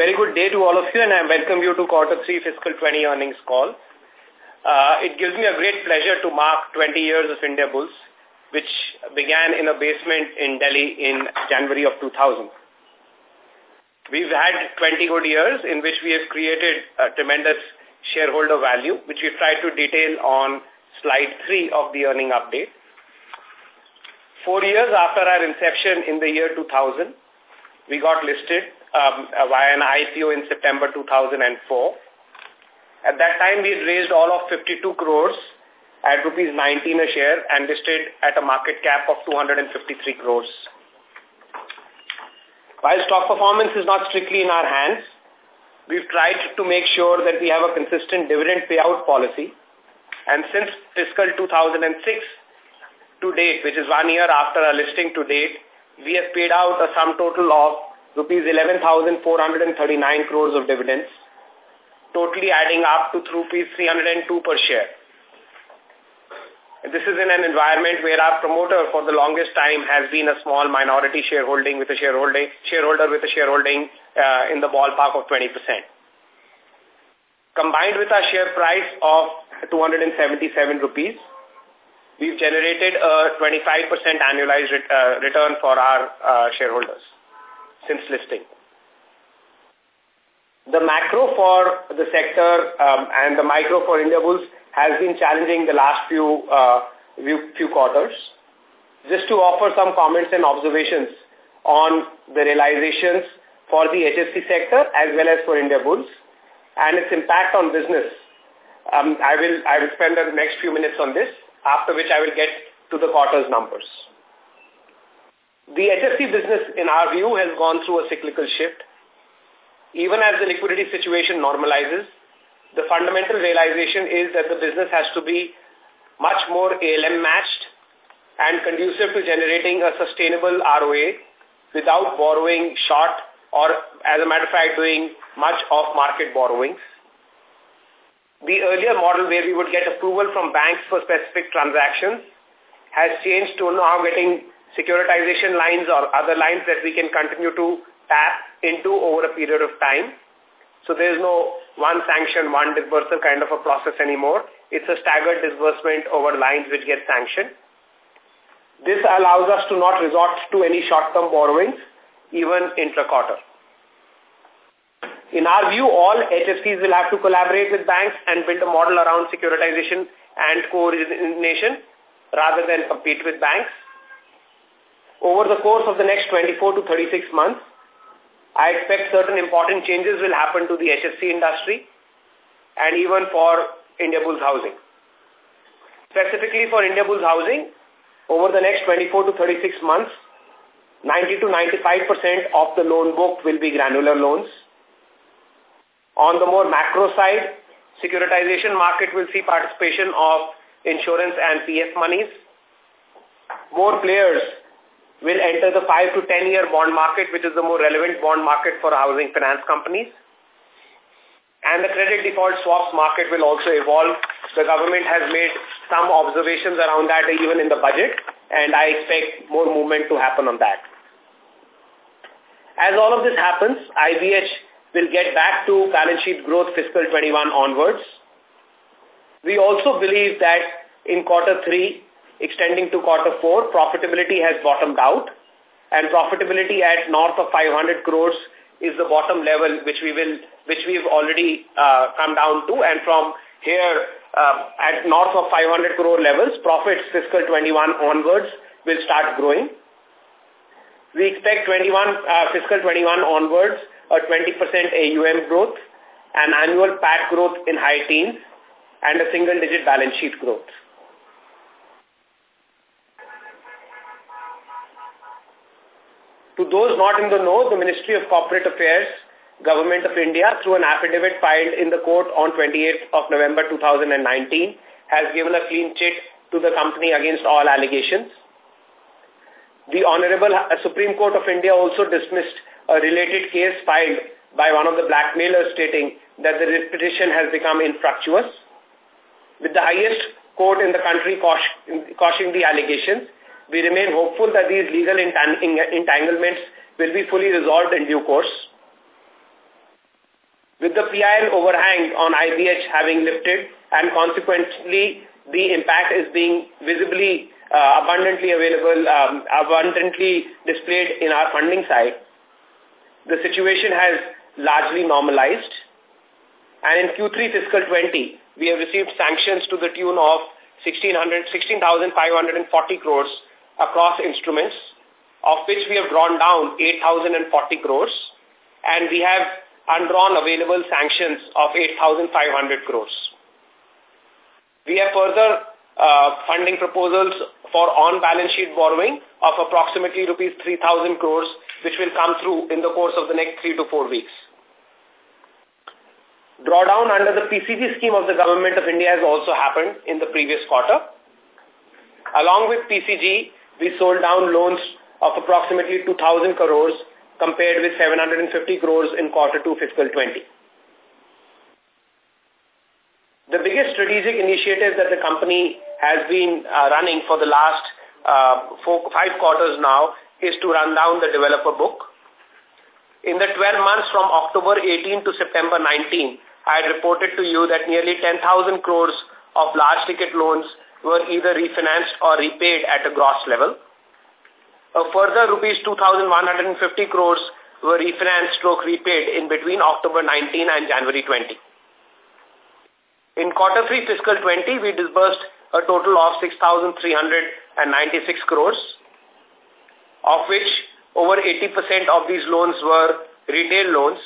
very good day to all of you and I welcome you to quarter 3 fiscal 20 earnings call. Uh, it gives me a great pleasure to mark 20 years of Indiabulls, which began in a basement in Delhi in January of 2000. We've had 20 good years in which we have created a tremendous shareholder value, which we've tried to detail on slide 3 of the earning update. Four years after our inception in the year 2000, we got listed um, via an IPO in September 2004. At that time, we had raised all of 52 crores at rupees 19 a share and listed at a market cap of 253 crores. While stock performance is not strictly in our hands, we've tried to make sure that we have a consistent dividend payout policy. And since fiscal 2006 to date, which is one year after our listing to date, we have paid out a sum total of rupees 11,439 crores of dividends, totally adding up to rupees 302 per share. This is in an environment where our promoter for the longest time has been a small minority shareholding with a shareholding shareholder with a shareholding uh, in the ballpark of 20%. Combined with our share price of 277 rupees, we've generated a 25% annualized ret uh, return for our uh, shareholders since listing. The macro for the sector um, and the micro for Indiabulls has been challenging the last few, uh, few, few quarters. Just to offer some comments and observations on the realizations for the HFC sector as well as for India Bulls and its impact on business. Um, I will I will spend the next few minutes on this, after which I will get to the quarter's numbers. The HFC business, in our view, has gone through a cyclical shift. Even as the liquidity situation normalizes, the fundamental realization is that the business has to be much more ALM matched and conducive to generating a sustainable ROA without borrowing short or, as a matter of fact, doing much off-market borrowings. The earlier model where we would get approval from banks for specific transactions has changed to now getting securitization lines or other lines that we can continue to tap into over a period of time. So there is no one sanction, one disbursal kind of a process anymore. It's a staggered disbursement over lines which get sanctioned. This allows us to not resort to any short-term borrowings, even intra-quarter. In our view, all HFCs will have to collaborate with banks and build a model around securitization and co-origination rather than compete with banks. Over the course of the next 24 to 36 months, I expect certain important changes will happen to the HFC industry and even for Indiabulls Housing. Specifically for Indiabulls Housing, over the next 24 to 36 months, 90 to 95% of the loan book will be granular loans. On the more macro side, securitization market will see participation of insurance and PF monies. More players will enter the 5 to 10 year bond market, which is the more relevant bond market for housing finance companies. And the credit default swaps market will also evolve. The government has made some observations around that even in the budget, and I expect more movement to happen on that. As all of this happens, IBH will get back to balance sheet growth fiscal 21 onwards. We also believe that in quarter three, extending to quarter four, profitability has bottomed out. And profitability at north of 500 crores is the bottom level which we will which we've already uh, come down to. And from here uh, at north of 500 crore levels profits fiscal 21 onwards will start growing. We expect 21 uh, fiscal 21 onwards a 20% AUM growth an annual PAT growth in high teens and a single digit balance sheet growth To those not in the know, the Ministry of Corporate Affairs, Government of India, through an affidavit filed in the court on 28th of November 2019, has given a clean chit to the company against all allegations. The Honorable uh, Supreme Court of India also dismissed a related case filed by one of the blackmailers stating that the petition has become infructuous. With the highest court in the country cautioning the allegations, we remain hopeful that these legal entanglements will be fully resolved in due course. With the PIL overhang on IBH having lifted and consequently the impact is being visibly uh, abundantly available, um, abundantly displayed in our funding side, the situation has largely normalized. And in Q3 fiscal 20, we have received sanctions to the tune of 16,540 crores across instruments, of which we have drawn down 8,040 crores, and we have undrawn available sanctions of 8,500 crores. We have further uh, funding proposals for on-balance sheet borrowing of approximately rupees 3,000 crores, which will come through in the course of the next three to four weeks. Drawdown under the PCG scheme of the Government of India has also happened in the previous quarter. Along with PCG, we sold down loans of approximately 2,000 crores compared with 750 crores in quarter 2 fiscal 20. The biggest strategic initiative that the company has been uh, running for the last uh, four, five quarters now is to run down the developer book. In the 12 months from October 18 to September 19, I had reported to you that nearly 10,000 crores of large ticket loans were either refinanced or repaid at a gross level. A further rupees 2,150 crores were refinanced stroke repaid in between October 19 and January 20. In quarter 3 fiscal 20, we disbursed a total of 6,396 crores, of which over 80% of these loans were retail loans,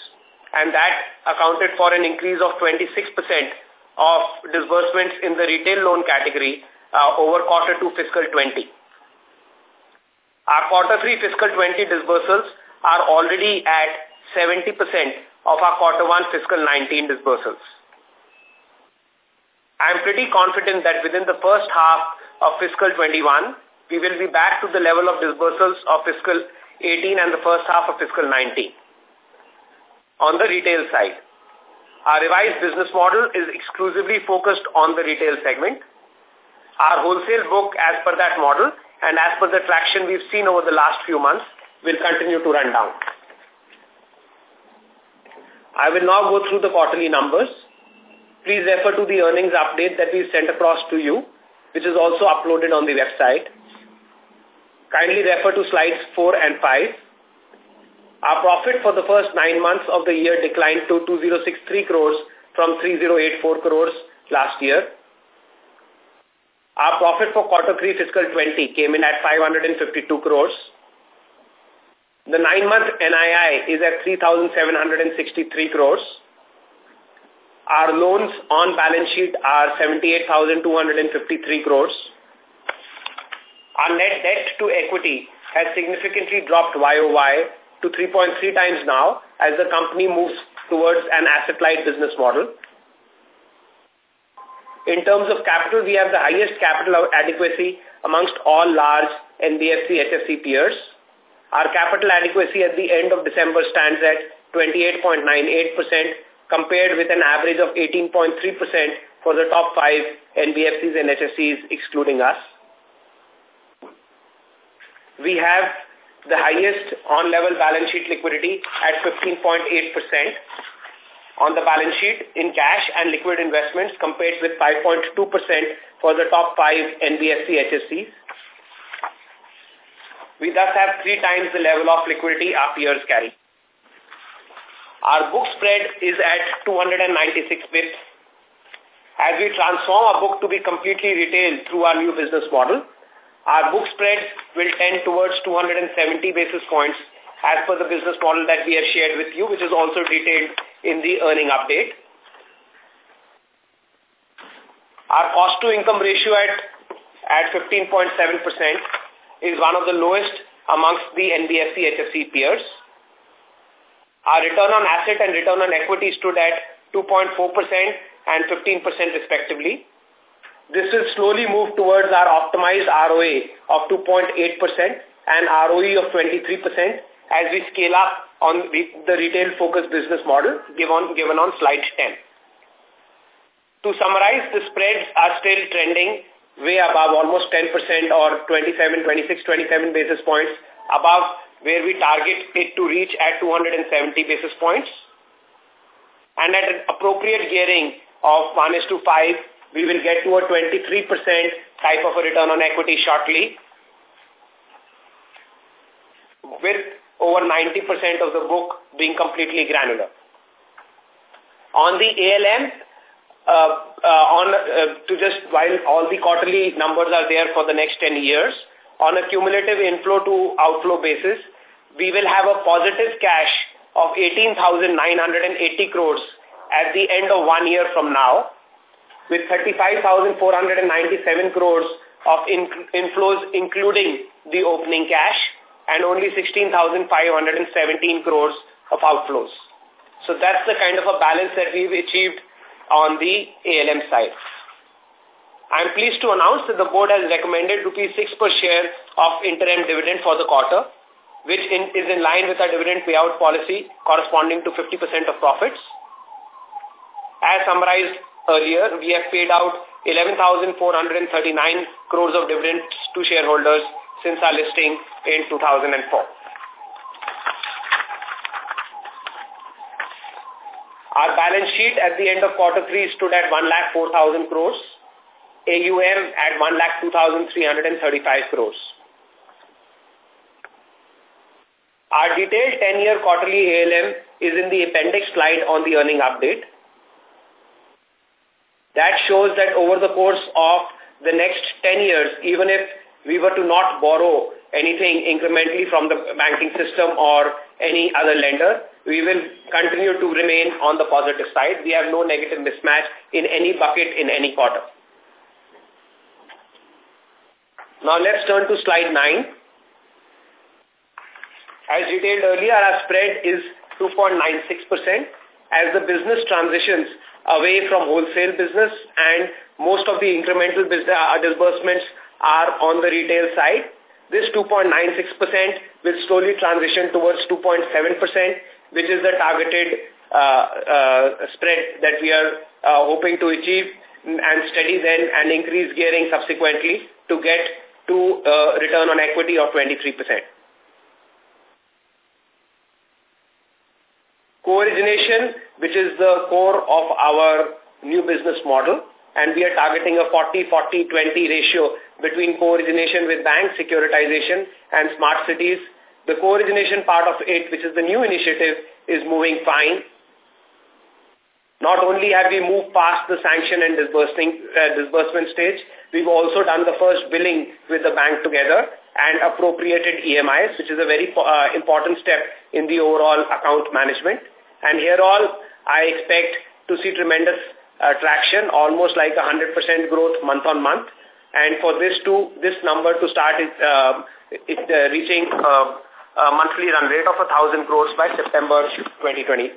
and that accounted for an increase of 26% of disbursements in the retail loan category uh, over quarter 2 fiscal 20. Our quarter 3 fiscal 20 disbursals are already at 70% of our quarter 1 fiscal 19 disbursals. I'm pretty confident that within the first half of fiscal 21, we will be back to the level of disbursals of fiscal 18 and the first half of fiscal 19. On the retail side, our revised business model is exclusively focused on the retail segment. Our wholesale book as per that model and as per the traction we've seen over the last few months will continue to run down. I will now go through the quarterly numbers. Please refer to the earnings update that we sent across to you, which is also uploaded on the website. Kindly refer to slides 4 and 5. Our profit for the first nine months of the year declined to 2063 crores from 3084 crores last year. Our profit for quarter 3 fiscal 20 came in at 552 crores. The nine-month NII is at 3,763 crores. Our loans on balance sheet are 78,253 crores. Our net debt to equity has significantly dropped YOY to 3.3 times now as the company moves towards an asset-light business model. In terms of capital, we have the highest capital adequacy amongst all large NBFC HFC peers. Our capital adequacy at the end of December stands at 28.98%, compared with an average of 18.3% for the top five NBFCs and HFCs excluding us. We have the highest on-level balance sheet liquidity at 15.8% on the balance sheet in cash and liquid investments compared with 5.2% for the top five NBFC HFCs. We thus have three times the level of liquidity our peers carry. Our book spread is at 296 bps. As we transform our book to be completely retail through our new business model, our book spread will tend towards 270 basis points as per the business model that we have shared with you, which is also detailed in the earning update. Our cost-to-income ratio at, at 15.7% is one of the lowest amongst the NBFC HFC peers. Our return on asset and return on equity stood at 2.4% and 15% respectively. This will slowly move towards our optimized ROA of 2.8% and ROE of 23% as we scale up on the, retail-focused business model given, given on slide 10. To summarize, the spreads are still trending way above almost 10% or 27, 26, 27 basis points above where we target it to reach at 270 basis points. and at an appropriate gearing of 1 is to 5, we will get to a 23% type of a return on equity shortly with over 90% of the book being completely granular. On the ALM, uh, uh, on uh, to just while all the quarterly numbers are there for the next 10 years, on a cumulative inflow to outflow basis, we will have a positive cash of 18,980 crores at the end of one year from now, with 35,497 crores of in inflows including the opening cash and only 16,517 crores of outflows. So that's the kind of a balance that we've achieved on the ALM side. I'm pleased to announce that the board has recommended rupees 6 per share of interim dividend for the quarter, which in, is in line with our dividend payout policy corresponding to 50% of profits. As summarized earlier, we have paid out 11,439 crores of dividends to shareholders since our listing in 2004. Our balance sheet at the end of quarter three stood at 1,04,000 crores, AUM at 1,02,335 crores. Our detailed 10-year quarterly ALM is in the appendix slide on the earning update. That shows that over the course of the next 10 years, even if we were to not borrow anything incrementally from the banking system or any other lender, we will continue to remain on the positive side. We have no negative mismatch in any bucket in any quarter. Now let's turn to slide 9. As detailed earlier, our spread is 2.96% as the business transitions away from wholesale business and most of the incremental business, uh, disbursements are on the retail side. This 2.96% will slowly transition towards 2.7%, which is the targeted uh, uh, spread that we are uh, hoping to achieve and steady then and increase gearing subsequently to get to uh, return on equity of 23%. Co-origination, which is the core of our new business model, and we are targeting a 40-40-20 ratio between co-origination with banks, securitization, and smart cities. The co-origination part of it, which is the new initiative, is moving fine. Not only have we moved past the sanction and uh, disbursement stage, we've also done the first billing with the bank together and appropriated EMIs, which is a very uh, important step in the overall account management. And here all, I expect to see tremendous uh, traction, almost like 100% growth month on month. And for this to, this number to start it, uh, it uh, reaching uh, a monthly run rate of 1,000 crores by September 2020.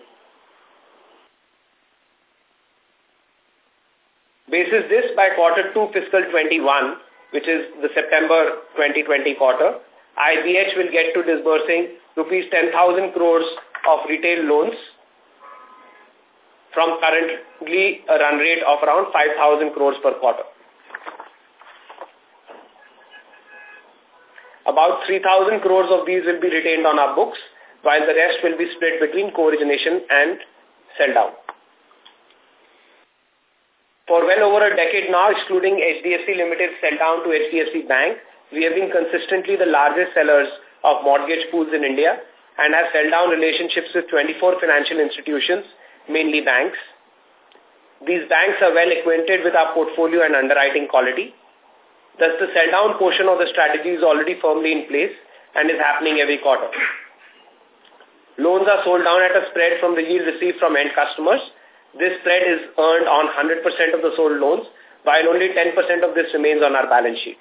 Basis this by quarter 2 fiscal 21, which is the September 2020 quarter, IBH will get to disbursing rupees 10,000 crores of retail loans from currently a run rate of around 5,000 crores per quarter. About 3,000 crores of these will be retained on our books, while the rest will be split between co-origination and sell-down. For well over a decade now, excluding HDFC Limited sell-down to HDFC Bank, we have been consistently the largest sellers of mortgage pools in India and have sell-down relationships with 24 financial institutions mainly banks. These banks are well acquainted with our portfolio and underwriting quality. Thus, the sell-down portion of the strategy is already firmly in place and is happening every quarter. Loans are sold down at a spread from the yield received from end customers. This spread is earned on 100% of the sold loans, while only 10% of this remains on our balance sheet.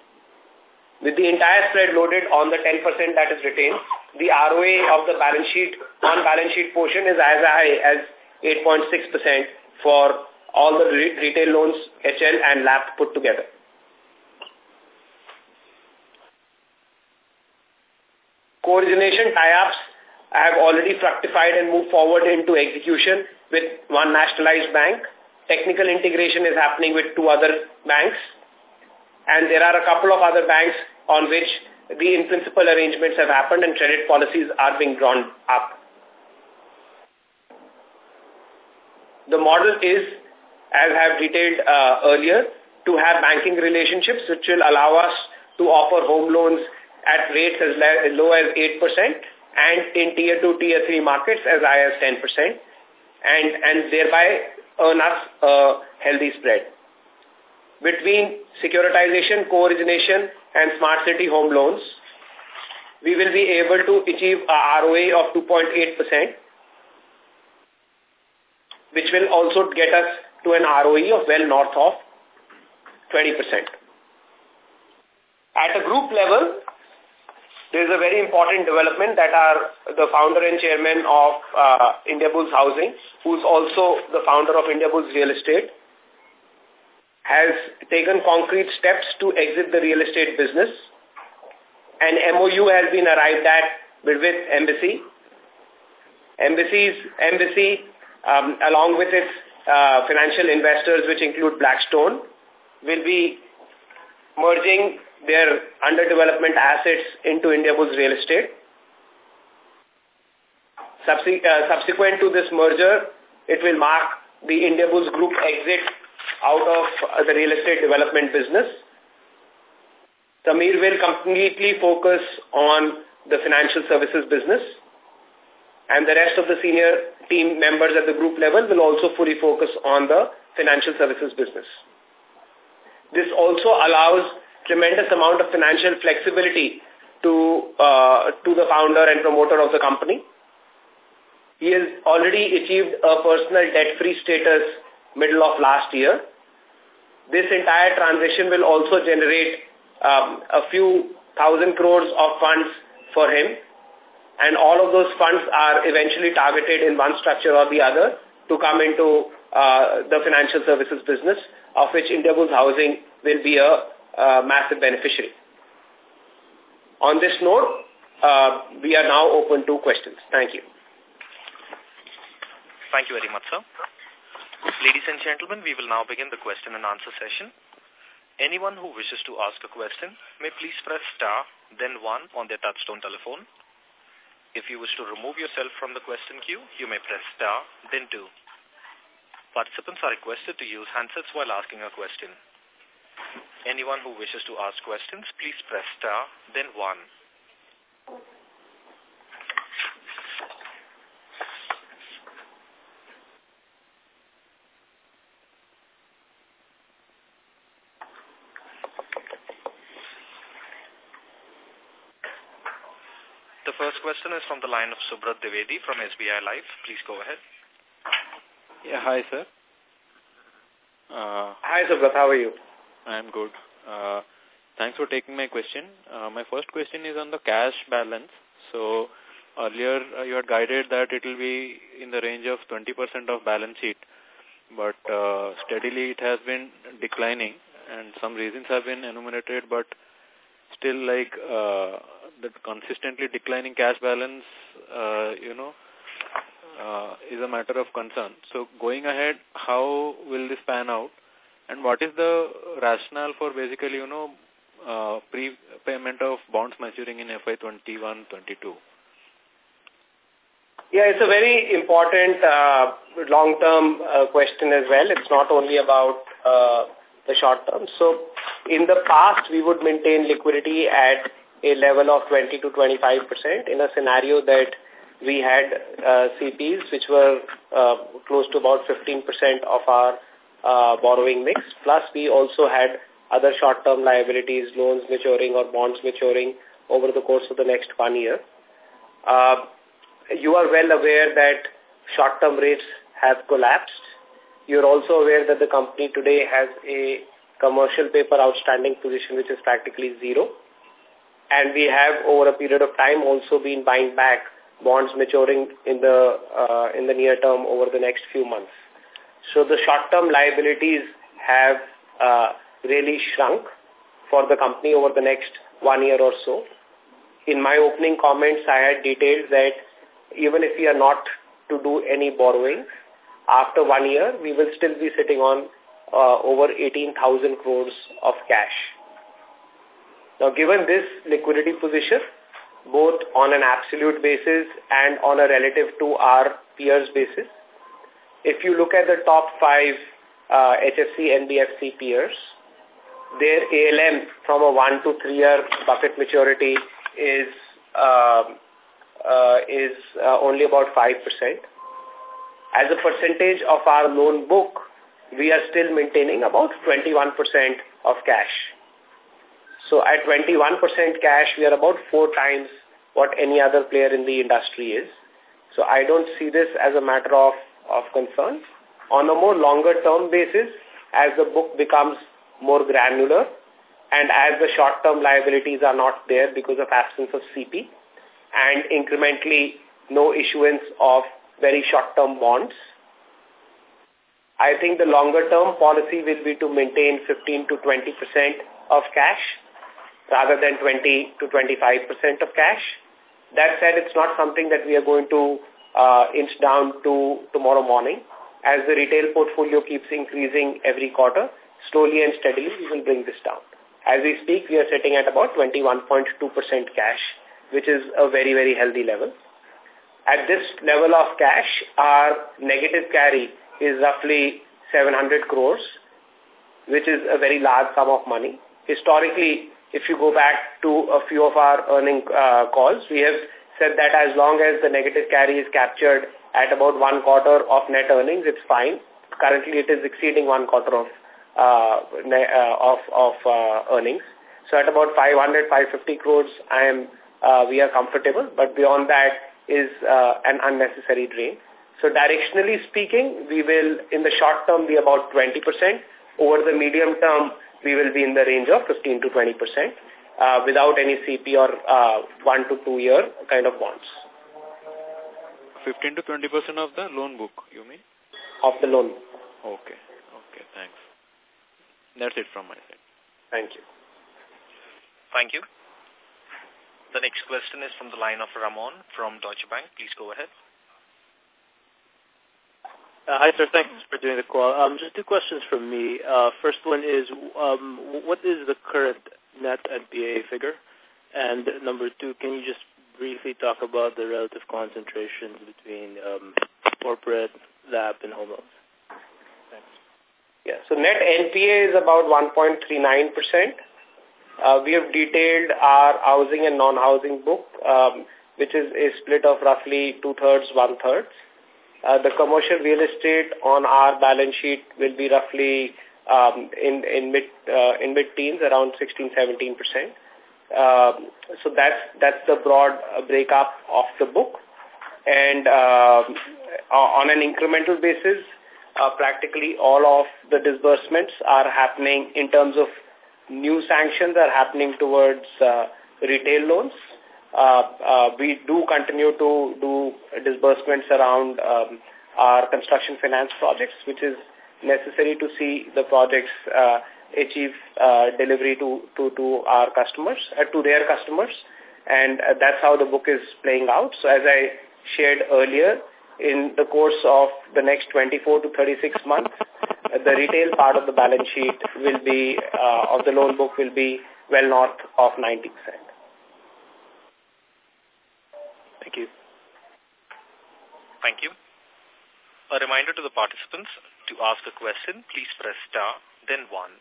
With the entire spread loaded on the 10% that is retained, the ROA of the balance sheet on balance sheet portion is as high as 8.6% for all the re retail loans, HL and LAP put together. Co-origination tie-ups have already fructified and moved forward into execution with one nationalized bank. Technical integration is happening with two other banks. And there are a couple of other banks on which the in-principle arrangements have happened and credit policies are being drawn up. The model is, as I have detailed uh, earlier, to have banking relationships which will allow us to offer home loans at rates as low as 8% and in tier 2, tier 3 markets as high as 10% and, and thereby earn us a healthy spread. Between securitization, co-origination and smart city home loans, we will be able to achieve a ROA of 2.8%, which will also get us to an ROE of well north of 20%. At a group level, there is a very important development that our the founder and chairman of uh, Indiabulls Housing, who's also the founder of Indiabulls Real Estate, has taken concrete steps to exit the real estate business. An MOU has been arrived at with, with Embassy. Embassy's, Embassy, um, along with its uh, financial investors, which include Blackstone, will be merging their underdevelopment assets into Indiabulls Real Estate. Subse uh, subsequent to this merger, it will mark the Indiabulls Group exit out of uh, the real estate development business. Samir will completely focus on the financial services business and the rest of the senior team members at the group level will also fully focus on the financial services business. This also allows tremendous amount of financial flexibility to uh, to the founder and promoter of the company. He has already achieved a personal debt-free status middle of last year. This entire transition will also generate um, a few thousand crores of funds for him and all of those funds are eventually targeted in one structure or the other to come into uh, the financial services business, of which Indiabulls Housing will be a uh, massive beneficiary. On this note, uh, we are now open to questions. Thank you. Thank you very much, sir. Ladies and gentlemen, we will now begin the question and answer session. Anyone who wishes to ask a question may please press star, then one on their touchtone telephone. If you wish to remove yourself from the question queue, you may press star, then two. Participants are requested to use handsets while asking a question. Anyone who wishes to ask questions, please press star, then one. The first question is from the line of Subrat Devedi from SBI Life. Please go ahead. Yeah, hi, sir. Uh, hi, Subrat. How are you? I'm good. Uh, thanks for taking my question. Uh, my first question is on the cash balance. So earlier uh, you had guided that it will be in the range of 20% of balance sheet, but uh, steadily it has been declining and some reasons have been enumerated, but still like uh, the consistently declining cash balance, uh, you know, uh, is a matter of concern. So going ahead, how will this pan out? And what is the rationale for basically, you know, uh, pre-payment of bonds maturing in FY21-22? Yeah, it's a very important uh, long-term uh, question as well. It's not only about uh, the short term. So in the past, we would maintain liquidity at a level of 20 to 25% in a scenario that we had uh, CPs which were uh, close to about 15% of our uh, borrowing mix. Plus, we also had other short-term liabilities, loans maturing or bonds maturing over the course of the next one year. Uh, you are well aware that short-term rates have collapsed. You're also aware that the company today has a commercial paper outstanding position which is practically zero and we have over a period of time also been buying back bonds maturing in the uh, in the near term over the next few months. So the short-term liabilities have uh, really shrunk for the company over the next one year or so. In my opening comments, I had detailed that even if we are not to do any borrowing, after one year, we will still be sitting on uh, over 18,000 crores of cash. Now, given this liquidity position, both on an absolute basis and on a relative to our peers basis, if you look at the top five uh, HFC NBFC peers, their ALM from a one to three year bucket maturity is uh, uh, is uh, only about 5%. As a percentage of our loan book, we are still maintaining about 21% of cash. So at 21% cash, we are about four times what any other player in the industry is. So I don't see this as a matter of, of concern. On a more longer term basis, as the book becomes more granular and as the short-term liabilities are not there because of absence of CP and incrementally no issuance of very short-term bonds, I think the longer-term policy will be to maintain 15 to 20% of cash rather than 20 to 25% of cash. That said, it's not something that we are going to uh, inch down to tomorrow morning. As the retail portfolio keeps increasing every quarter, slowly and steadily we will bring this down. As we speak, we are sitting at about 21.2% cash, which is a very, very healthy level. At this level of cash, our negative carry is roughly 700 crores, which is a very large sum of money. Historically, if you go back to a few of our earning uh, calls, we have said that as long as the negative carry is captured at about one quarter of net earnings, it's fine. Currently, it is exceeding one quarter of uh, uh, of, of uh, earnings. So at about 500, 550 crores, I am, uh, we are comfortable, but beyond that is uh, an unnecessary drain. So directionally speaking, we will, in the short term, be about 20%. Over the medium term, we will be in the range of 15 to 20% uh, without any CP or uh, one to two year kind of bonds. 15 to 20% of the loan book, you mean? Of the loan. Okay. Okay, thanks. That's it from my side. Thank you. Thank you. The next question is from the line of Ramon from Deutsche Bank. Please go ahead. Uh, hi, sir. Thanks for doing the call. Um, just two questions from me. Uh, first one is, um, what is the current net NPA figure? And number two, can you just briefly talk about the relative concentrations between um, corporate, LAP, and home loans? Thanks. Yeah, so net NPA is about 1.39%. Uh, we have detailed our housing and non-housing book, um, which is a split of roughly two-thirds, one-third. Uh, the commercial real estate on our balance sheet will be roughly um, in in mid uh, in mid teens, around 16, 17 percent. Um, so that's that's the broad uh, breakup of the book, and uh, on an incremental basis, uh, practically all of the disbursements are happening in terms of new sanctions are happening towards uh, retail loans we do continue to do disbursements around um, our construction finance projects, which is necessary to see the projects uh, achieve uh, delivery to, to, to our customers, uh, to their customers. And uh, that's how the book is playing out. So as I shared earlier, in the course of the next 24 to 36 months, uh, the retail part of the balance sheet will be, uh, of the loan book will be well north of 90%. Thank you. Thank you. A reminder to the participants to ask a question, please press star, then one.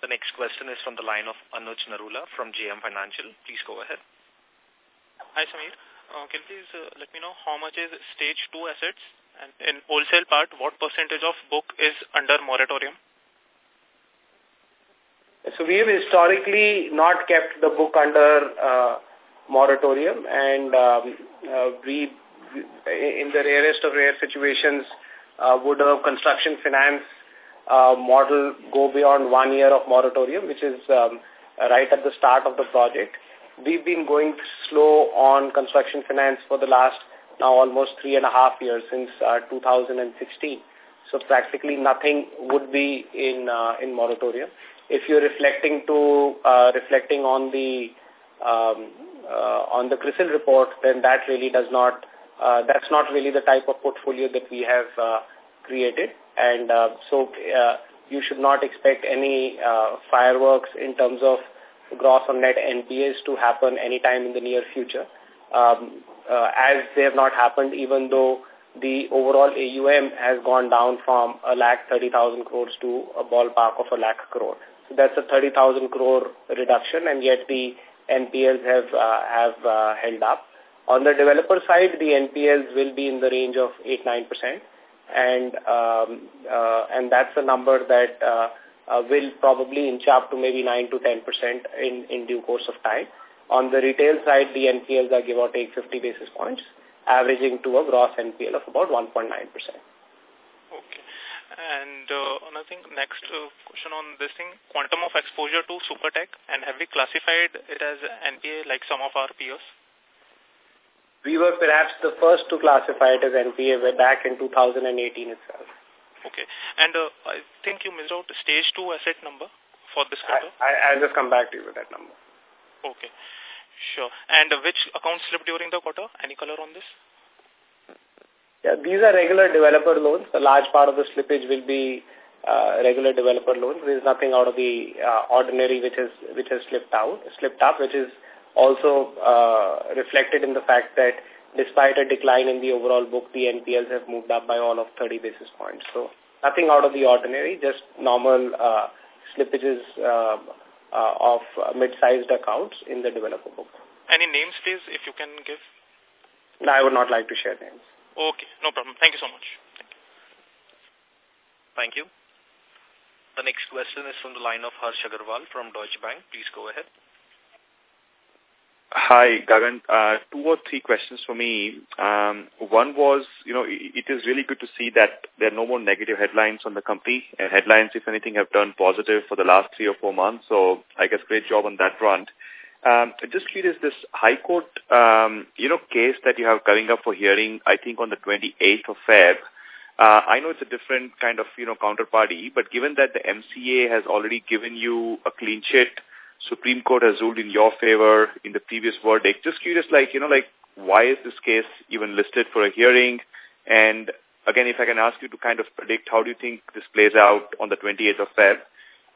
The next question is from the line of Anuj Narula from JM Financial. Please go ahead. Hi, Samir. Uh, can you please uh, let me know how much is stage 2 assets and in wholesale part, what percentage of book is under moratorium? So we have historically not kept the book under uh, moratorium and um, uh, we, in the rarest of rare situations, uh, would a construction finance uh, model go beyond one year of moratorium, which is um, right at the start of the project. We've been going slow on construction finance for the last now almost three and a half years since uh, 2016. So practically nothing would be in uh, in moratorium. If you're reflecting to uh, reflecting on the um, on the CRISIL report, then that really does not, uh, that's not really the type of portfolio that we have uh, created. And uh, so uh, you should not expect any uh, fireworks in terms of gross or net NPAs to happen anytime in the near future. Um, uh, as they have not happened, even though the overall AUM has gone down from a lakh 30,000 crores to a ballpark of a lakh crore. So that's a 30,000 crore reduction and yet the NPLs have, uh, have uh, held up. On the developer side, the NPLs will be in the range of 8-9%. And, um, uh, and that's a number that uh, uh, will probably inch up to maybe 9 to 10% in, in due course of time. On the retail side, the NPLs are give or take 50 basis points, averaging to a gross NPL of about 1.9%. And uh, another thing, next uh, question on this thing, quantum of exposure to Supertech, and have we classified it as NPA like some of our peers? We were perhaps the first to classify it as NPA way back in 2018 itself. Okay. And uh, I think you missed out stage 2 asset number for this quarter. I, I, will just come back to you with that number. Okay. Sure. And uh, which account slipped during the quarter? Any color on this? Yeah, these are regular developer loans. A large part of the slippage will be uh, regular developer loans. There is nothing out of the uh, ordinary which has which has slipped out, slipped up, which is also uh, reflected in the fact that despite a decline in the overall book, the NPLs have moved up by all of 30 basis points. So nothing out of the ordinary, just normal uh, slippages uh, uh, of mid-sized accounts in the developer book. Any names, please, if you can give? No, I would not like to share names. Okay, no problem. Thank you so much. Thank you. Thank you. The next question is from the line of Harsh Agarwal from Deutsche Bank. Please go ahead. Hi, Gagan. Uh, two or three questions for me. Um, one was, you know, it is really good to see that there are no more negative headlines on the company. Uh, headlines, if anything, have turned positive for the last three or four months. So I guess great job on that front. Um, just curious, this High Court, um, you know, case that you have coming up for hearing, I think on the 28th of Feb, uh, I know it's a different kind of, you know, counterparty, but given that the MCA has already given you a clean chit, Supreme Court has ruled in your favor in the previous verdict. Just curious, like, you know, like, why is this case even listed for a hearing? And again, if I can ask you to kind of predict, how do you think this plays out on the 28th of Feb?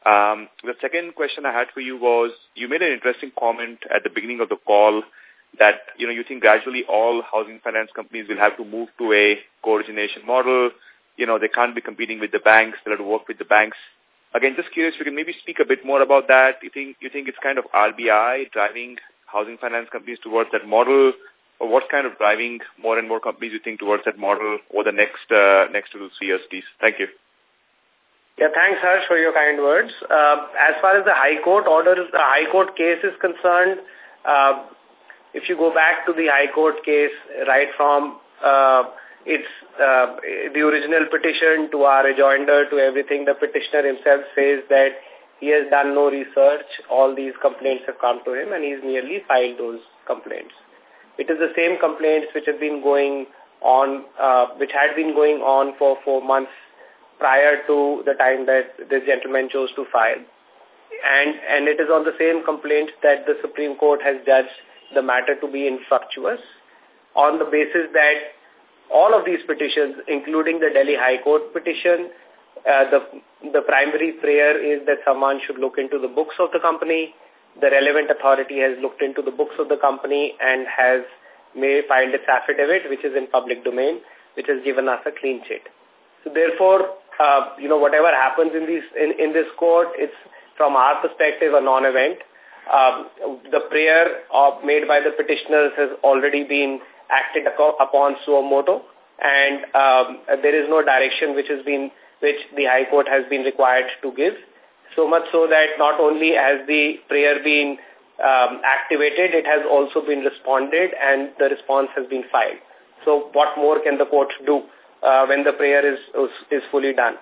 Um, the second question I had for you was, you made an interesting comment at the beginning of the call that, you know, you think gradually all housing finance companies will have to move to a co-origination model. You know, they can't be competing with the banks. They'll have to work with the banks. Again, just curious, if you can maybe speak a bit more about that. You think you think it's kind of RBI driving housing finance companies towards that model, or what's kind of driving more and more companies you think towards that model over the next uh, next two to three years, please? Thank you. Yeah, thanks, Harsh, for your kind words. Uh, as far as the High Court order, the High Court case is concerned, uh, if you go back to the High Court case right from uh, it's uh, the original petition to our rejoinder to everything. The petitioner himself says that he has done no research. All these complaints have come to him and he's merely filed those complaints. It is the same complaints which have been going on, uh, which had been going on for four months prior to the time that this gentleman chose to file. And, and it is on the same complaint that the Supreme Court has judged the matter to be infructuous on the basis that all of these petitions, including the Delhi High Court petition, uh, the, the primary prayer is that someone should look into the books of the company. The relevant authority has looked into the books of the company and has may filed its affidavit, which is in public domain, which has given us a clean chit. So therefore, uh, you know, whatever happens in, these, in, in this court, it's from our perspective a non-event. Um, the prayer of, made by the petitioners has already been acted upon suo and um, there is no direction which has been which the High Court has been required to give. So much so that not only has the prayer been um, activated, it has also been responded and the response has been filed. So what more can the court do uh, when the prayer is, is fully done?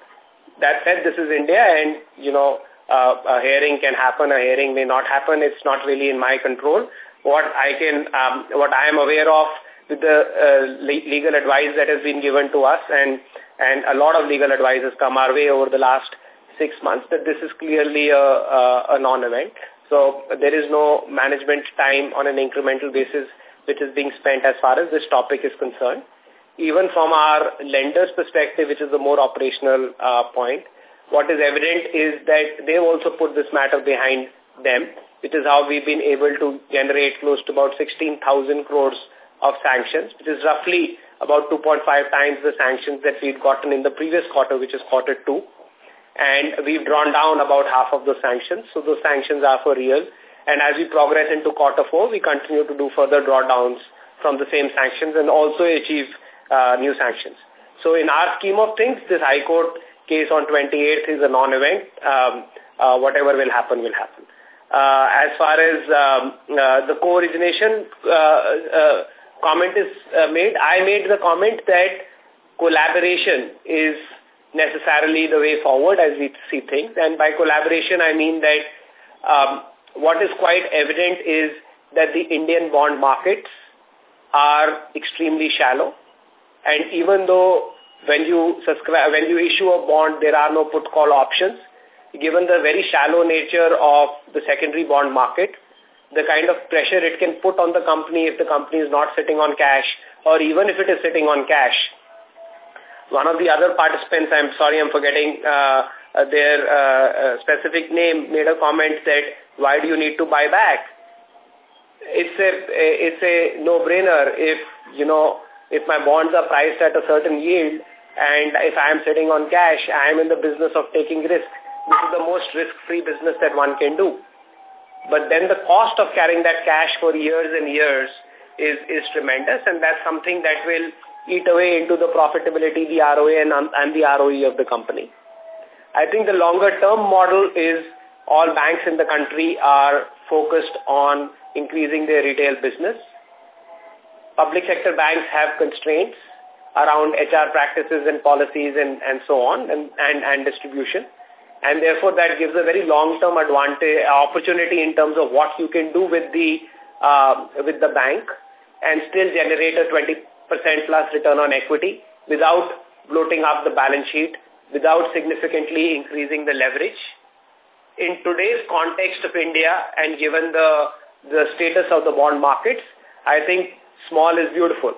That said, this is India and, you know, uh, a hearing can happen, a hearing may not happen. It's not really in my control. What I can, um, what I am aware of with the uh, legal advice that has been given to us and, and a lot of legal advice has come our way over the last six months that this is clearly a, a, a non-event. So there is no management time on an incremental basis which is being spent as far as this topic is concerned. Even from our lender's perspective, which is the more operational uh, point, what is evident is that they've also put this matter behind them, which is how we've been able to generate close to about 16,000 crores of sanctions, which is roughly about 2.5 times the sanctions that we'd gotten in the previous quarter, which is quarter two. And we've drawn down about half of the sanctions. So those sanctions are for real. And as we progress into quarter four, we continue to do further drawdowns from the same sanctions and also achieve uh, new sanctions. So in our scheme of things, this High Court case on 28th is a non-event. Um, uh, whatever will happen, will happen. Uh, as far as um, uh, the co-origination uh, uh, comment is uh, made, I made the comment that collaboration is necessarily the way forward as we see things. And by collaboration, I mean that um, what is quite evident is that the Indian bond markets are extremely shallow. And even though when you subscribe, when you issue a bond, there are no put call options, given the very shallow nature of the secondary bond market, the kind of pressure it can put on the company if the company is not sitting on cash or even if it is sitting on cash. One of the other participants, I'm sorry I'm forgetting uh, uh their uh, uh, specific name, made a comment that why do you need to buy back? It's a, it's a no-brainer if, you know, if my bonds are priced at a certain yield and if I am sitting on cash, I am in the business of taking risk. This is the most risk-free business that one can do. But then the cost of carrying that cash for years and years is, is tremendous and that's something that will eat away into the profitability, the ROA and, and the ROE of the company. I think the longer term model is all banks in the country are focused on increasing their retail business. Public sector banks have constraints around HR practices and policies and, and so on and, and, and distribution. And therefore that gives a very long-term advantage, opportunity in terms of what you can do with the, uh, with the bank and still generate a 20% plus return on equity without bloating up the balance sheet, without significantly increasing the leverage. In today's context of India and given the, the status of the bond markets, I think small is beautiful.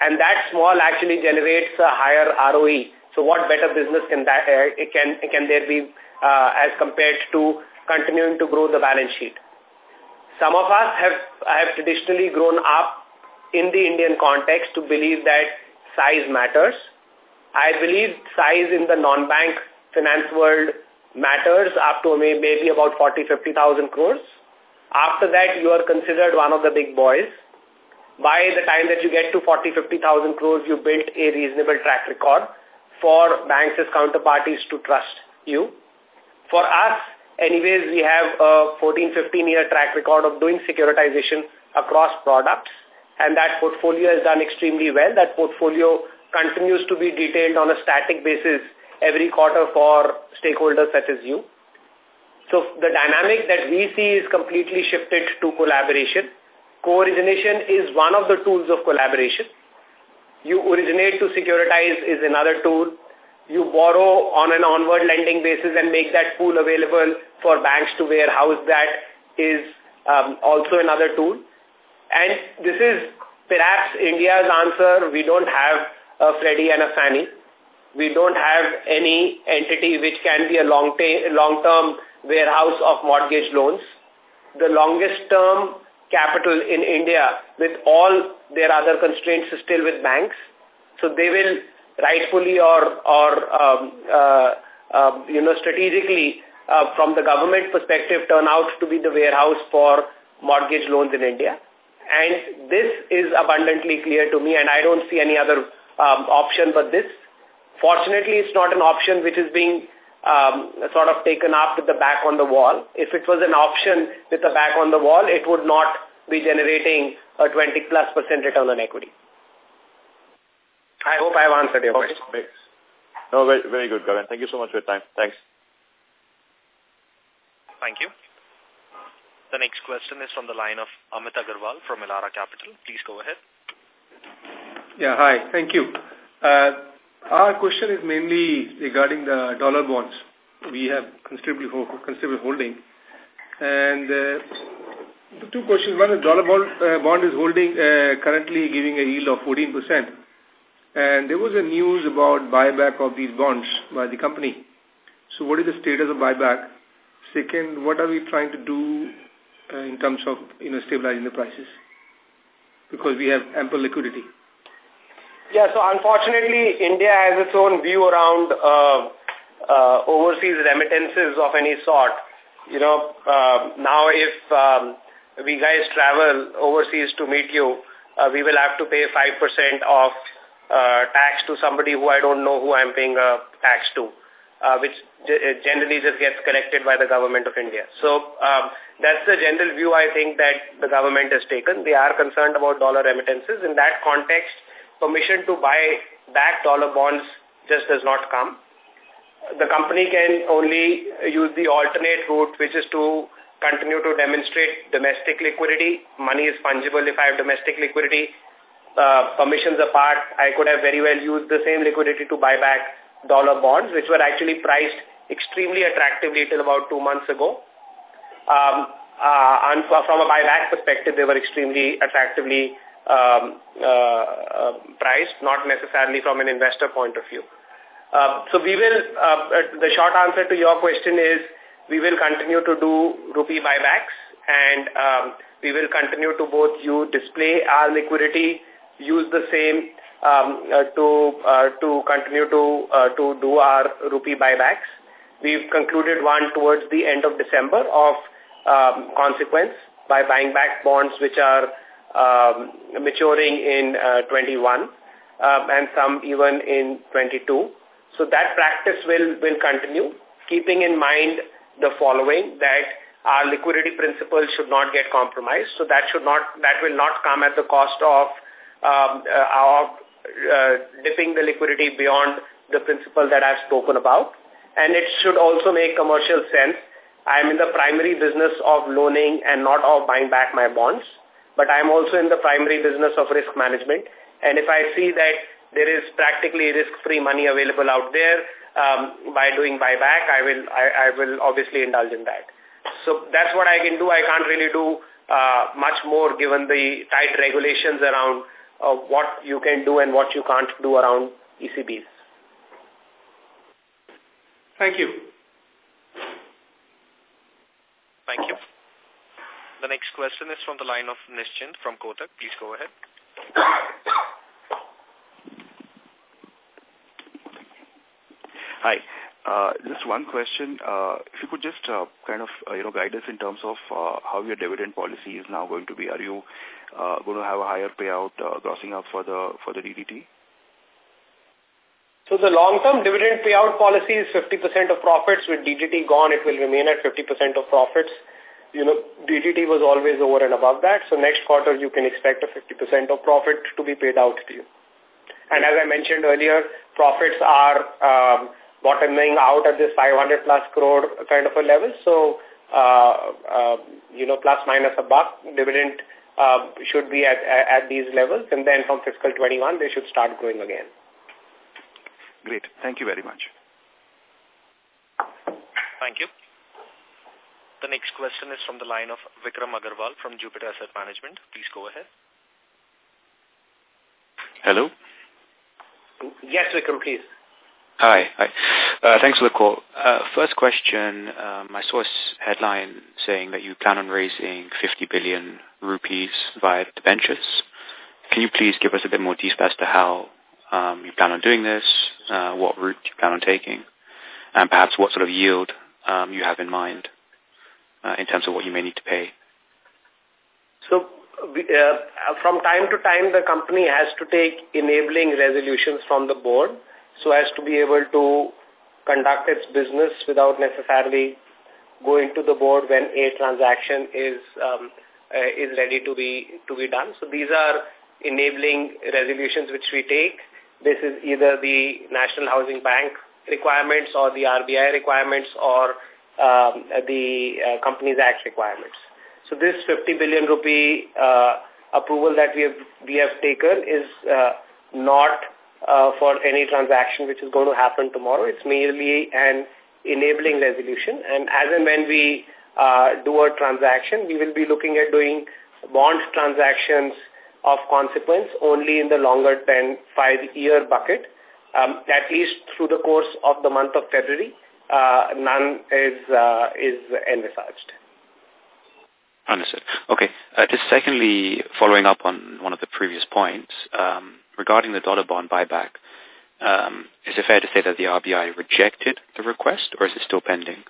And that small actually generates a higher ROE. So what better business can that uh, can can there be uh, as compared to continuing to grow the balance sheet? Some of us have have traditionally grown up in the Indian context to believe that size matters. I believe size in the non-bank finance world matters up to maybe about 40, 50,000 crores. After that, you are considered one of the big boys. By the time that you get to 40, 50,000 crores, you built a reasonable track record for banks as counterparties to trust you. For us, anyways, we have a 14, 15 year track record of doing securitization across products and that portfolio has done extremely well. That portfolio continues to be detailed on a static basis every quarter for stakeholders such as you. So the dynamic that we see is completely shifted to collaboration Co-origination is one of the tools of collaboration. You originate to securitize is another tool. You borrow on an onward lending basis and make that pool available for banks to warehouse that is um, also another tool. And this is perhaps India's answer. We don't have a Freddie and a Fannie. We don't have any entity which can be a long-term long warehouse of mortgage loans. The longest term capital in India with all their other constraints still with banks. So they will rightfully or, or um, uh, uh, you know, strategically uh, from the government perspective turn out to be the warehouse for mortgage loans in India. And this is abundantly clear to me and I don't see any other um, option but this. Fortunately, it's not an option which is being um, sort of taken up with the back on the wall. If it was an option with the back on the wall, it would not be generating a 20 plus percent return on equity. I hope I have answered your okay. question. No, very, very good, Gagan. Thank you so much for your time. Thanks. Thank you. The next question is from the line of Amit Agarwal from Elara Capital. Please go ahead. Yeah, hi. Thank you. Uh, our question is mainly regarding the dollar bonds. We have considerably, considerable holding. And uh, two questions. One is dollar bond, uh, bond is holding uh, currently giving a yield of 14%. And there was a news about buyback of these bonds by the company. So what is the status of buyback? Second, what are we trying to do uh, in terms of you know stabilizing the prices? Because we have ample liquidity. Yeah, so unfortunately, India has its own view around uh, uh, overseas remittances of any sort. You know, uh, now if um, we guys travel overseas to meet you, uh, we will have to pay 5% of uh, tax to somebody who I don't know who I'm paying a tax to, uh, which generally just gets collected by the government of India. So um, that's the general view I think that the government has taken. They are concerned about dollar remittances. In that context, permission to buy back dollar bonds just does not come. The company can only use the alternate route, which is to continue to demonstrate domestic liquidity. Money is fungible if I have domestic liquidity. Uh, permissions apart, I could have very well used the same liquidity to buy back dollar bonds, which were actually priced extremely attractively till about two months ago. Um, uh, and from a buyback perspective, they were extremely attractively um, uh, uh, priced, not necessarily from an investor point of view. Uh, so we will, uh, the short answer to your question is we will continue to do rupee buybacks and um, we will continue to both you display our liquidity, use the same um, uh, to uh, to continue to uh, to do our rupee buybacks. We've concluded one towards the end of December of um, consequence by buying back bonds which are um, maturing in uh, 21 um, and some even in 22. So that practice will, will continue, keeping in mind the following, that our liquidity principles should not get compromised. So that should not, that will not come at the cost of um, uh, our uh, dipping the liquidity beyond the principle that I've spoken about. And it should also make commercial sense. I'm in the primary business of loaning and not of buying back my bonds. But I'm also in the primary business of risk management. And if I see that there is practically risk-free money available out there um, by doing buyback, I will I, I will obviously indulge in that. So that's what I can do. I can't really do uh, much more given the tight regulations around uh, what you can do and what you can't do around ECBs. Thank you. Thank you. The next question is from the line of Nischint from Kotak. Please go ahead. Hi. Uh, just one question. Uh, if you could just uh, kind of uh, you know guide us in terms of uh, how your dividend policy is now going to be. Are you uh, going to have a higher payout uh, grossing up for the for the DDT? So the long-term dividend payout policy is 50% of profits. With DDT gone, it will remain at 50% of profits. You know, DDT was always over and above that. So next quarter, you can expect a 50% of profit to be paid out to you. And as I mentioned earlier, profits are um, bottoming out at this 500 plus crore kind of a level. So, uh, uh, you know, plus minus a buck dividend uh, should be at, at these levels. And then from fiscal 21, they should start growing again. Great. Thank you very much. Thank you. The next question is from the line of Vikram Agarwal from Jupiter Asset Management. Please go ahead. Hello? Yes, Vikram, please. Hi. Hi. Uh, thanks for the call. Uh, first question, um, I saw a headline saying that you plan on raising 50 billion rupees via debentures. Can you please give us a bit more detail as to how um, you plan on doing this, uh, what route you plan on taking, and perhaps what sort of yield um, you have in mind in terms of what you may need to pay? So from time to time, the company has to take enabling resolutions from the board so as to be able to conduct its business without necessarily going to the board when a transaction is um, uh, is ready to be to be done. So these are enabling resolutions which we take. This is either the National Housing Bank requirements or the RBI requirements or um, the uh, Companies Act requirements. So this 50 billion rupee uh, approval that we have we have taken is uh, not uh, for any transaction which is going to happen tomorrow. It's merely an enabling resolution. And as and when we uh, do a transaction, we will be looking at doing bond transactions of consequence only in the longer than five-year bucket, um, at least through the course of the month of February. Uh, none is uh, is envisaged. Understood. Okay. Uh, just secondly, following up on one of the previous points, um, regarding the dollar bond buyback, um, is it fair to say that the RBI rejected the request, or is it still pending?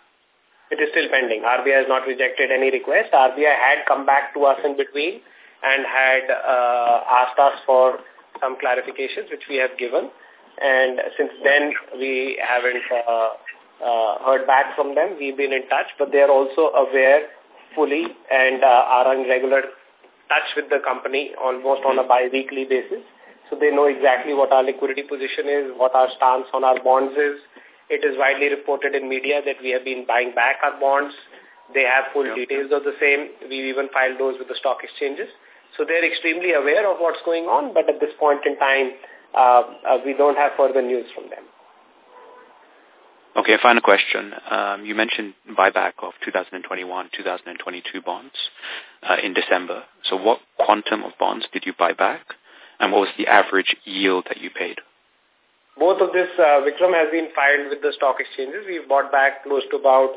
It is still pending. RBI has not rejected any request. RBI had come back to us in between and had uh, asked us for some clarifications, which we have given. And since then, we haven't uh, uh, heard back from them. We've been in touch, but they are also aware fully and uh, are in regular touch with the company almost on a bi-weekly basis. So they know exactly what our liquidity position is, what our stance on our bonds is. It is widely reported in media that we have been buying back our bonds. They have full yeah. details of the same. We've even filed those with the stock exchanges. So they're extremely aware of what's going on, but at this point in time, uh, uh, we don't have further news from them. Okay, final question. Um, you mentioned buyback of 2021, 2022 bonds uh, in December. So what quantum of bonds did you buy back? And what was the average yield that you paid? Both of this, uh, Vikram, has been filed with the stock exchanges. We've bought back close to about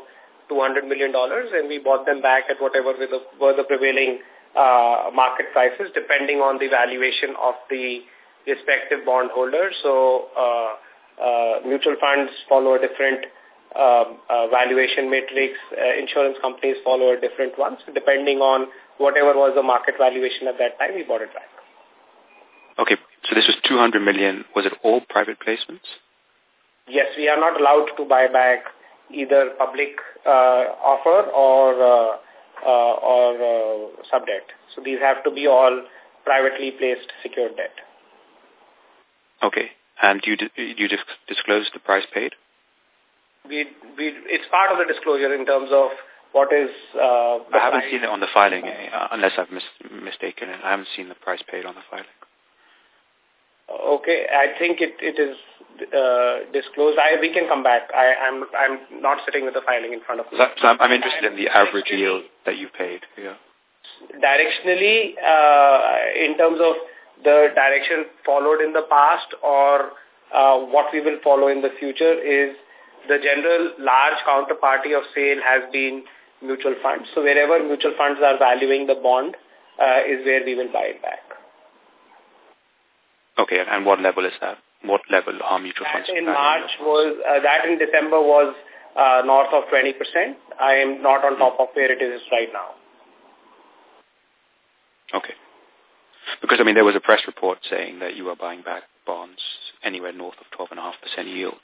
$200 million, and we bought them back at whatever were the, were the prevailing uh, market prices, depending on the valuation of the respective bondholders. So uh, uh, mutual funds follow a different um, uh, valuation matrix. Uh, insurance companies follow a different one. So depending on whatever was the market valuation at that time, we bought it back. Okay, so this was 200 million. Was it all private placements? Yes, we are not allowed to buy back either public uh, offer or uh, uh, or uh, sub debt. So these have to be all privately placed secured debt. Okay. And do you, do you disclose the price paid? We, we, it's part of the disclosure in terms of what is... Uh, I haven't price. seen it on the filing, uh, unless I've mis mistaken it. I haven't seen the price paid on the filing. Okay, I think it, it is uh, disclosed. I, we can come back. I, I'm, I'm not sitting with the filing in front of me. So, so I'm, I'm interested in the average yield that you paid. Yeah. Directionally, uh, in terms of the direction followed in the past or uh, what we will follow in the future is the general large counterparty of sale has been mutual funds. So wherever mutual funds are valuing the bond uh, is where we will buy it back. Okay, and what level is that? What level are mutual that funds? in March was, uh, that in December was uh, north of 20%. I am not on top of where it is right now. Okay. Because, I mean, there was a press report saying that you were buying back bonds anywhere north of 12.5% yield.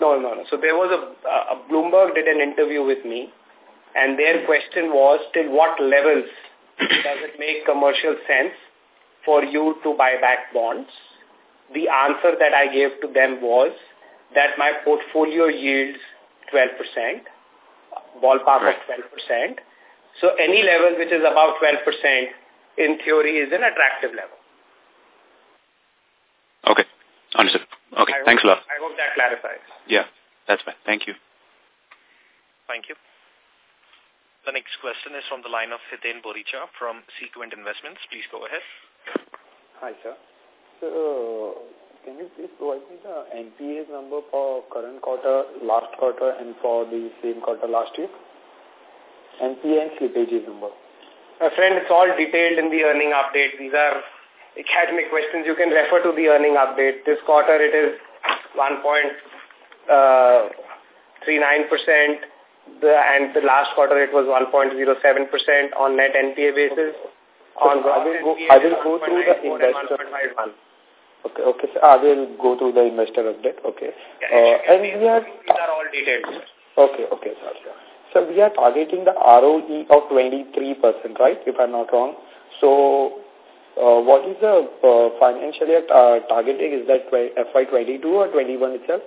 No, no, no. So there was a, a Bloomberg did an interview with me, and their question was, till what levels does it make commercial sense for you to buy back bonds? The answer that I gave to them was that my portfolio yields 12%, ballpark right. of 12%. So any level which is above 12% in theory is an attractive level. Okay. Understood. Okay. I Thanks hope, a lot. I hope that clarifies. Yeah. That's fine. Thank you. Thank you. The next question is from the line of Hiten Boricha from Sequent Investments. Please go ahead. Hi, sir. So, can you please provide me the NPAs number for current quarter, last quarter, and for the same quarter last year? NPA and slippages number. My friend, it's all detailed in the earning update. These are academic questions. You can refer to the earning update. This quarter it is 1.39%, uh, and the last quarter it was 1.07% on net NPA basis. So I will go, I will go through the investor. Okay, okay, so I will go through the investor update. Okay. Yeah, uh, and we are, these are all detailed. Okay, okay, sir. So we are targeting the ROE of 23%, right, if I'm not wrong. So uh, what is the uh, financial year uh, targeting? Is that FY22 or 21 itself?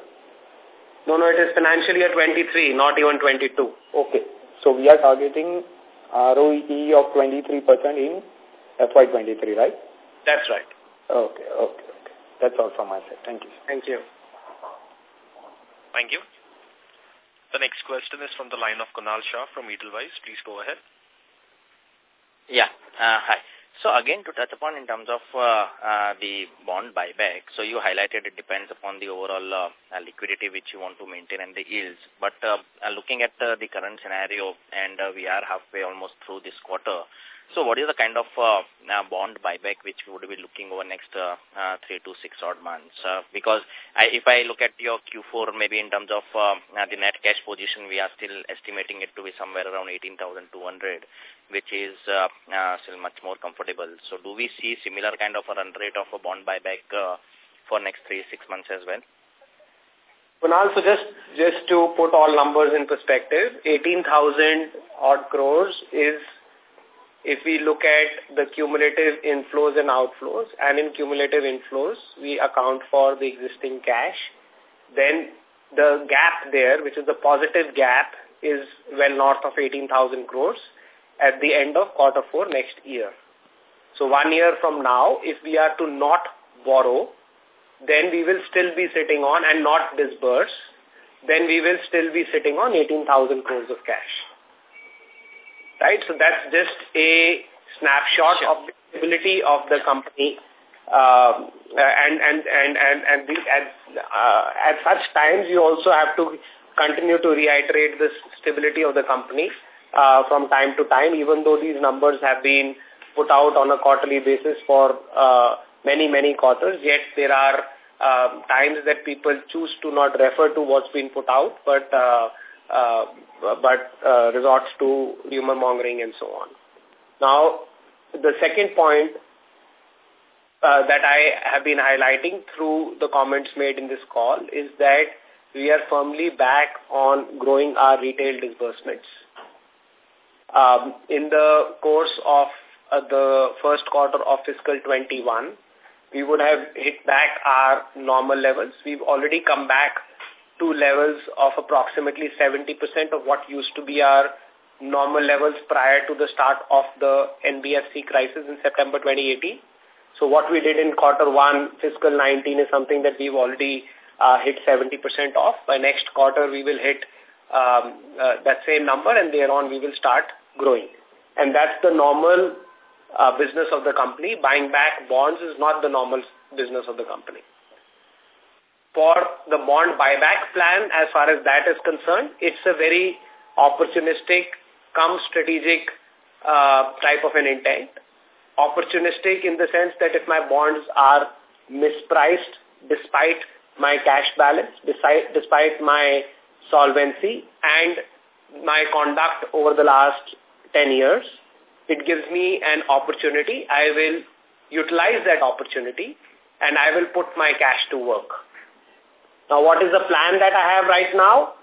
No, no, it is financial year 23, not even 22. Okay. So we are targeting ROE of 23% in FY23, right? That's right. Okay, okay, okay. That's all from my side. Thank you. Thank you. Thank you. The next question is from the line of Kunal Shah from Edelweiss. Please go ahead. Yeah. Uh, hi. So again, to touch upon in terms of uh, uh, the bond buyback, so you highlighted it depends upon the overall uh, uh liquidity which you want to maintain and the yields. But uh, uh, looking at uh, the current scenario, and uh, we are halfway almost through this quarter, So what is the kind of uh, uh, bond buyback which we would be looking over next uh, uh, three to six odd months? Uh, because I, if I look at your Q4, maybe in terms of uh, uh, the net cash position, we are still estimating it to be somewhere around 18,200, which is uh, uh, still much more comfortable. So do we see similar kind of a run rate of a bond buyback uh, for next three, six months as well? Kunal, so just, just to put all numbers in perspective, 18,000 odd crores is, if we look at the cumulative inflows and outflows, and in cumulative inflows, we account for the existing cash, then the gap there, which is the positive gap, is well north of 18,000 crores at the end of quarter four next year. So one year from now, if we are to not borrow, then we will still be sitting on and not disburse, then we will still be sitting on 18,000 crores of cash. Right? So that's just a snapshot sure. of the stability of the company. Um, and and and and and the, at uh, at such times you also have to continue to reiterate the stability of the company uh, from time to time, even though these numbers have been put out on a quarterly basis for uh, many, many quarters, yet there are uh, times that people choose to not refer to what's been put out, but uh, uh, but uh, resorts to rumor mongering and so on. Now, the second point uh, that I have been highlighting through the comments made in this call is that we are firmly back on growing our retail disbursements. Um, in the course of uh, the first quarter of fiscal 21, we would have hit back our normal levels. We've already come back to levels of approximately 70% of what used to be our normal levels prior to the start of the NBFC crisis in September 2018. So what we did in quarter one, fiscal 19 is something that we've already uh, hit 70% of. By next quarter, we will hit um, uh, that same number and thereon we will start growing. And that's the normal uh, business of the company. Buying back bonds is not the normal business of the company. For the bond buyback plan, as far as that is concerned, it's a very opportunistic, come strategic uh, type of an intent. Opportunistic in the sense that if my bonds are mispriced despite my cash balance, despite, despite my solvency and my conduct over the last 10 years, it gives me an opportunity. I will utilize that opportunity and I will put my cash to work. Now, what is the plan that I have right now?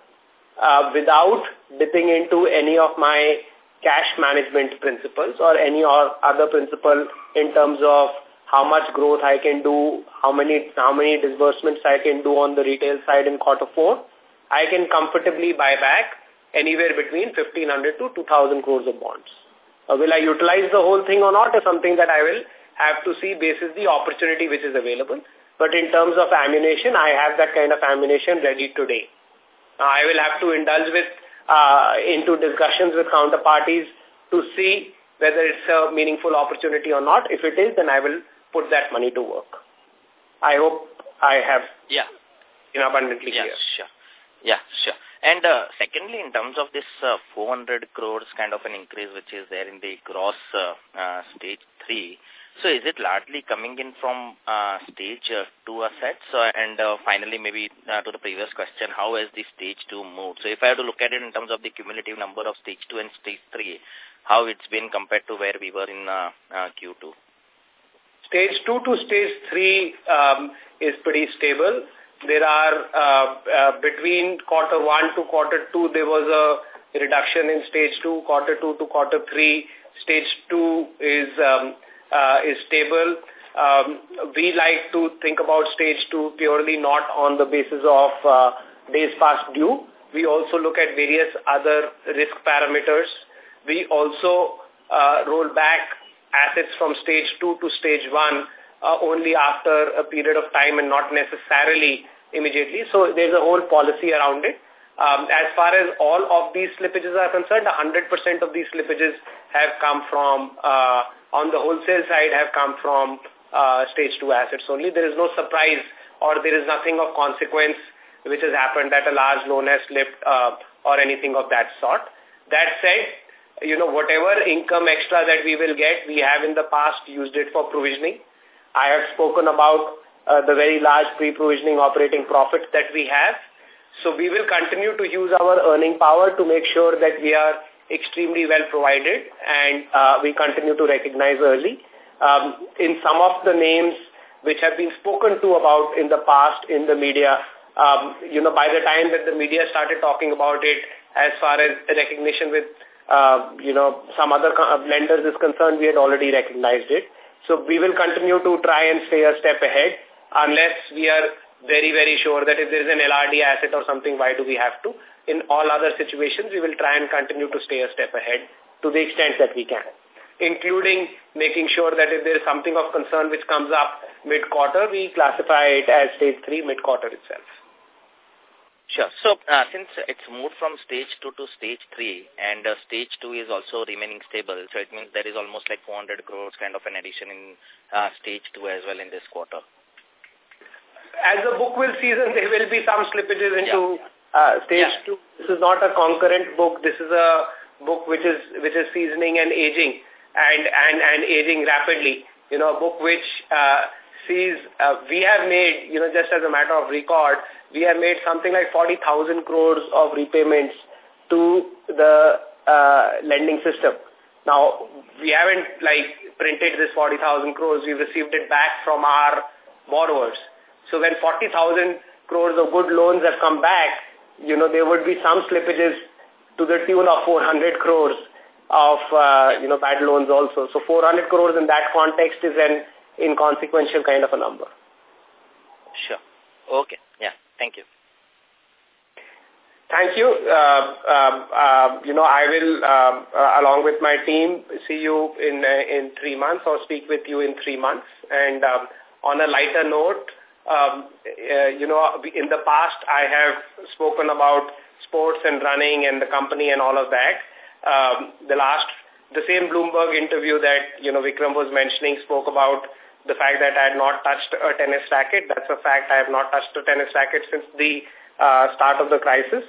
Uh, without dipping into any of my cash management principles or any or other principle in terms of how much growth I can do, how many how many disbursements I can do on the retail side in quarter four, I can comfortably buy back anywhere between 1500 to 2000 crores of bonds. Uh, will I utilize the whole thing or not is something that I will have to see basis the opportunity which is available. But in terms of ammunition, I have that kind of ammunition ready today. I will have to indulge with uh, into discussions with counterparties to see whether it's a meaningful opportunity or not. If it is, then I will put that money to work. I hope I have yeah. been abundantly yeah, clear. Sure. Yeah, sure. And uh, secondly, in terms of this uh, 400 crores kind of an increase which is there in the gross uh, uh, stage 3, so is it largely coming in from uh, stage uh, 2 assets? And uh, finally, maybe uh, to the previous question, how has the stage 2 moved? So if I have to look at it in terms of the cumulative number of stage 2 and stage 3, how it's been compared to where we were in uh, uh, Q2? Stage 2 to stage 3 um, is pretty stable there are, uh, uh, between quarter one to quarter two, there was a reduction in stage two, quarter two to quarter three. Stage two is, um, is stable. Um, we like to think about stage two purely not on the basis of uh, days past due. We also look at various other risk parameters. We also uh, roll back assets from stage two to stage one uh, only after a period of time and not necessarily immediately. So there's a whole policy around it. Um, as far as all of these slippages are concerned, 100% of these slippages have come from, uh, on the wholesale side, have come from uh, stage 2 assets only. There is no surprise or there is nothing of consequence which has happened that a large loan has slipped uh, or anything of that sort. That said, you know, whatever income extra that we will get, we have in the past used it for provisioning. I have spoken about uh, the very large pre-provisioning operating profit that we have. So we will continue to use our earning power to make sure that we are extremely well provided and uh, we continue to recognize early. Um, in some of the names which have been spoken to about in the past in the media, um, you know, by the time that the media started talking about it as far as the recognition with, uh, you know, some other lenders is concerned, we had already recognized it. So we will continue to try and stay a step ahead unless we are very, very sure that if there is an LRD asset or something, why do we have to? In all other situations, we will try and continue to stay a step ahead to the extent that we can, including making sure that if there is something of concern which comes up mid-quarter, we classify it as stage 3 mid-quarter itself. Sure. So, uh, since it's moved from stage 2 to stage 3 and uh, stage 2 is also remaining stable, so it means there is almost like 400 crores kind of an addition in uh, stage 2 as well in this quarter. As the book will season, there will be some slippages into yeah. Uh, stage yeah. 2. This is not a concurrent book. This is a book which is which is seasoning and aging and, and, and aging rapidly. You know, a book which uh, sees, uh, we have made, you know, just as a matter of record, we have made something like 40,000 crores of repayments to the uh, lending system. Now, we haven't like printed this 40,000 crores. We've received it back from our borrowers. So when 40,000 crores of good loans have come back, you know, there would be some slippages to the tune of 400 crores of, uh, you know, bad loans also. So 400 crores in that context is an inconsequential kind of a number. Sure. Okay. Yeah. Thank you. Thank you. Uh, uh, uh, you know, I will, um, uh, along with my team, see you in uh, in three months or speak with you in three months. And um, on a lighter note, um, uh, you know, in the past I have spoken about sports and running and the company and all of that. Um, the last, the same Bloomberg interview that, you know, Vikram was mentioning spoke about the fact that I had not touched a tennis racket. That's a fact. I have not touched a tennis racket since the uh, start of the crisis.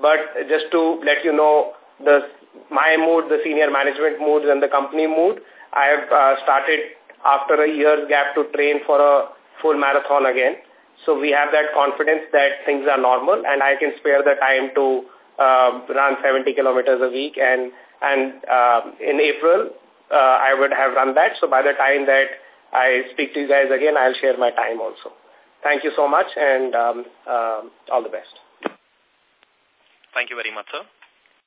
But just to let you know the my mood, the senior management mood and the company mood, I have uh, started after a year's gap to train for a full marathon again. So we have that confidence that things are normal and I can spare the time to uh, run 70 kilometers a week. And, and uh, in April, uh, I would have run that. So by the time that I speak to you guys again, I'll share my time also. Thank you so much and um, uh, all the best. Thank you very much, sir.